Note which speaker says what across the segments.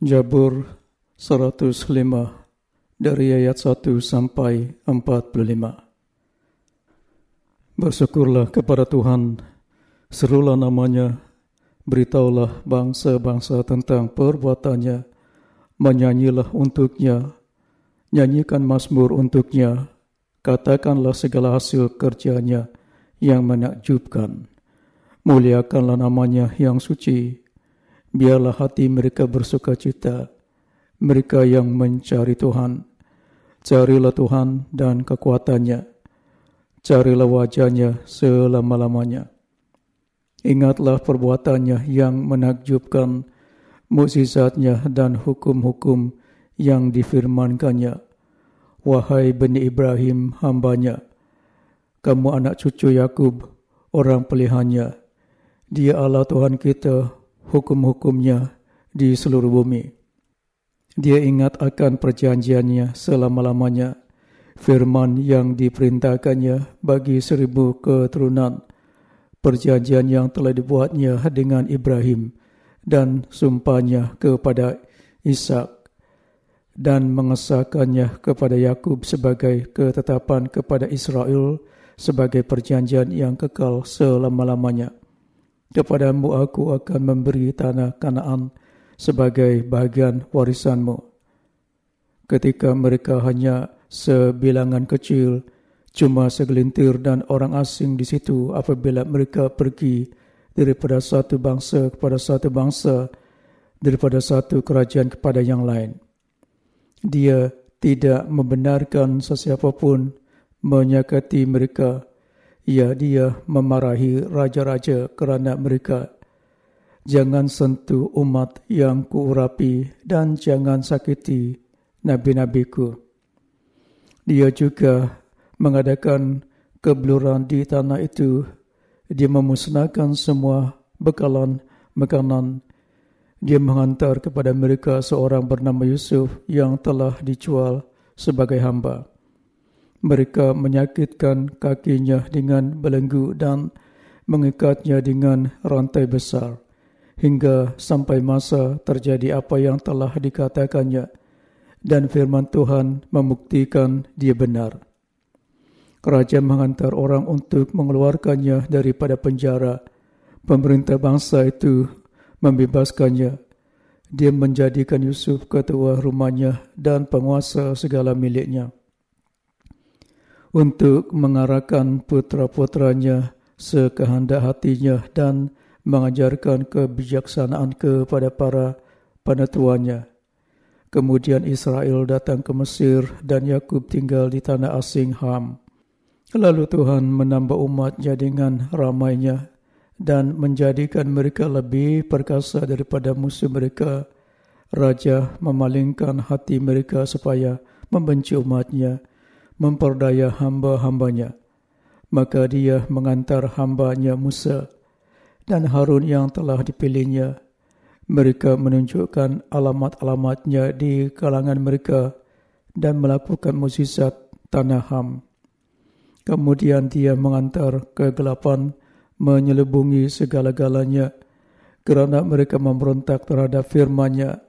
Speaker 1: Jabur 105 dari ayat 1 sampai 45. Bersyukurlah kepada Tuhan, serulah namanya, beritahulah bangsa-bangsa tentang perbuatannya, menyanyilah untuknya, nyanyikan mazmur untuknya, katakanlah segala hasil kerjanya yang menakjubkan. Muliakanlah namanya yang suci, biarlah hati mereka bersuka cita, mereka yang mencari Tuhan. Carilah Tuhan dan kekuatannya, carilah wajahnya selama-lamanya. Ingatlah perbuatannya yang menakjubkan, mukjizatnya dan hukum-hukum yang difirmankannya. Wahai Bani Ibrahim hambanya, kamu anak cucu Yakub, orang pilihannya. Dia Allah Tuhan kita, hukum-hukumnya di seluruh bumi. Dia ingat akan perjanjiannya selama-lamanya, firman yang diperintahkannya bagi seribu keturunan, perjanjian yang telah dibuatnya dengan Ibrahim dan sumpahnya kepada Ishak dan mengesahkannya kepada Yakub sebagai ketetapan kepada Israel sebagai perjanjian yang kekal selama-lamanya. Kepadamu aku akan memberi tanah Kanaan sebagai bahagian warisanmu. Ketika mereka hanya sebilangan kecil, cuma segelintir dan orang asing di situ apabila mereka pergi daripada satu bangsa kepada satu bangsa, daripada satu kerajaan kepada yang lain. Dia tidak membenarkan sesiapa pun menyakati mereka Ya dia memarahi raja-raja kerana mereka. Jangan sentuh umat yang kuurapi dan jangan sakiti nabi-nabiku. Dia juga mengadakan kebeluran di tanah itu. Dia memusnahkan semua bekalan makanan. Dia menghantar kepada mereka seorang bernama Yusuf yang telah dijual sebagai hamba. Mereka menyakitkan kakinya dengan belenggu dan mengikatnya dengan rantai besar hingga sampai masa terjadi apa yang telah dikatakannya dan firman Tuhan membuktikan dia benar. Kerajaan menghantar orang untuk mengeluarkannya daripada penjara. Pemerintah bangsa itu membebaskannya. Dia menjadikan Yusuf ketua rumahnya dan penguasa segala miliknya untuk mengarahkan putra-putranya sekehendak hatinya dan mengajarkan kebijaksanaan kepada para penetuanya. Kemudian Israel datang ke Mesir dan Yakub tinggal di tanah asing Ham. Lalu Tuhan menambah umatnya dengan ramainya dan menjadikan mereka lebih perkasa daripada musuh mereka. Raja memalingkan hati mereka supaya membenci umatnya memperdaya hamba-hambanya. Maka dia mengantar hambanya Musa dan Harun yang telah dipilihnya. Mereka menunjukkan alamat-alamatnya di kalangan mereka dan melakukan mukjizat tanah Ham. Kemudian dia mengantar kegelapan menyelubungi segala-galanya kerana mereka memberontak terhadap firman-Nya.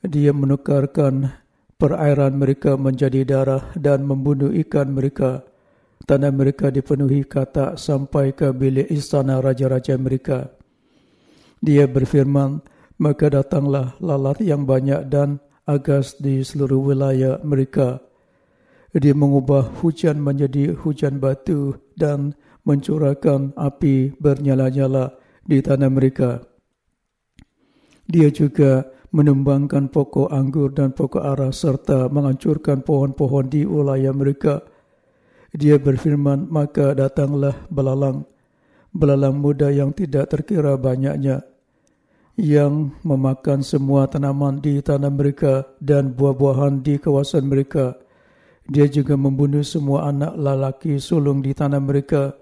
Speaker 1: Dia menukarkan perairan mereka menjadi darah dan membunuh ikan mereka. Tanah mereka dipenuhi katak sampai ke bilik istana raja-raja mereka. Dia berfirman, maka datanglah lalat yang banyak dan agas di seluruh wilayah mereka. Dia mengubah hujan menjadi hujan batu dan mencurahkan api bernyala-nyala di tanah mereka. Dia juga menumbangkan pokok anggur dan pokok ara serta menghancurkan pohon-pohon di wilayah mereka. Dia berfirman, maka datanglah belalang, belalang muda yang tidak terkira banyaknya, yang memakan semua tanaman di tanah mereka dan buah-buahan di kawasan mereka. Dia juga membunuh semua anak lelaki sulung di tanah mereka,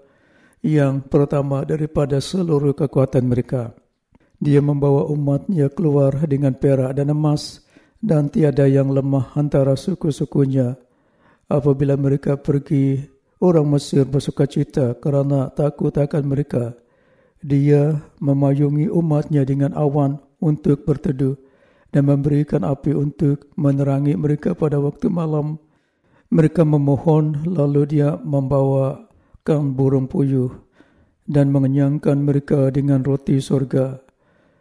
Speaker 1: yang pertama daripada seluruh kekuatan mereka. Dia membawa umatnya keluar dengan perak dan emas dan tiada yang lemah antara suku-sukunya. Apabila mereka pergi, orang Mesir bersuka cita kerana takut akan mereka. Dia memayungi umatnya dengan awan untuk berteduh dan memberikan api untuk menerangi mereka pada waktu malam. Mereka memohon lalu dia membawakan burung puyuh dan mengenyangkan mereka dengan roti surga.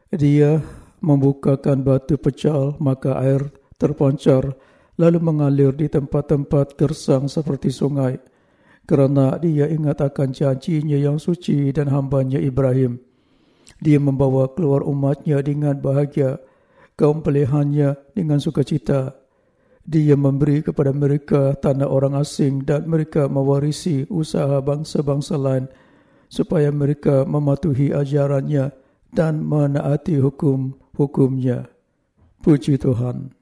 Speaker 1: Dia membukakan batu pecal maka air terpancar lalu mengalir di tempat-tempat gersang seperti sungai kerana dia ingat akan janjinya yang suci dan hambanya Ibrahim. Dia membawa keluar umatnya dengan bahagia kaum pelihannya dengan sukacita. Dia memberi kepada mereka tanah orang asing dan mereka mewarisi usaha bangsa-bangsa lain supaya mereka mematuhi ajarannya dan menaati hukum-hukumnya. Puji Tuhan.